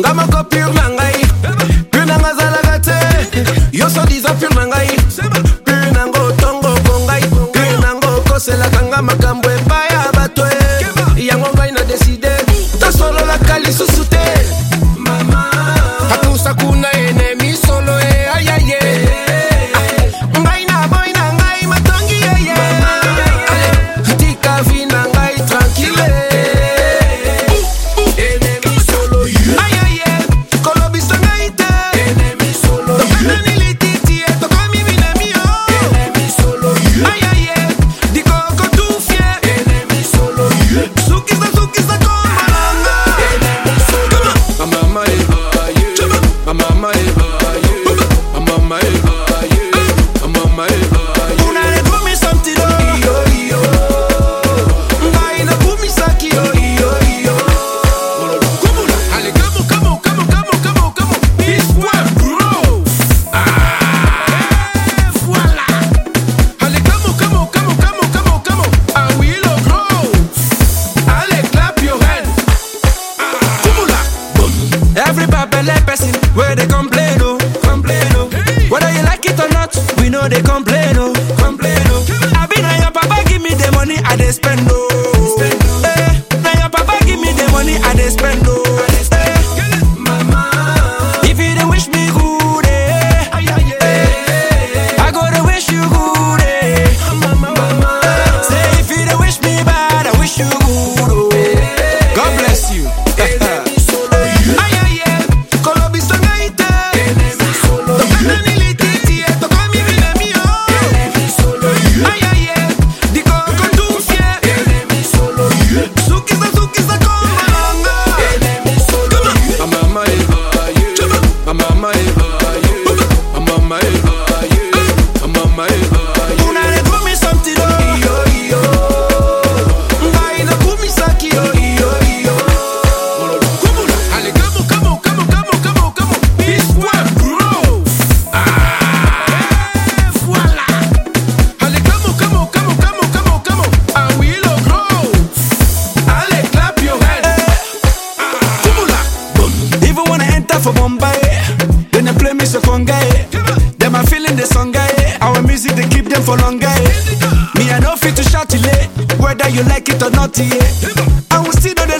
nga moko pure na ngai. Pure na ngai azalaka te. Yo sodiza pure na ngai. Pure nango otongo ko ngai pure nango okoselaka nga makambo complain, oh. Complain, oh. I be on your papa, give me the money I dey spend, oh. for Bombay. Then they play me so conga. Eh. Them are feeling the song. Eh. Our music they keep them for long. Eh. Me I know fit to shout it. Whether you like it or not, yeah. I will still know the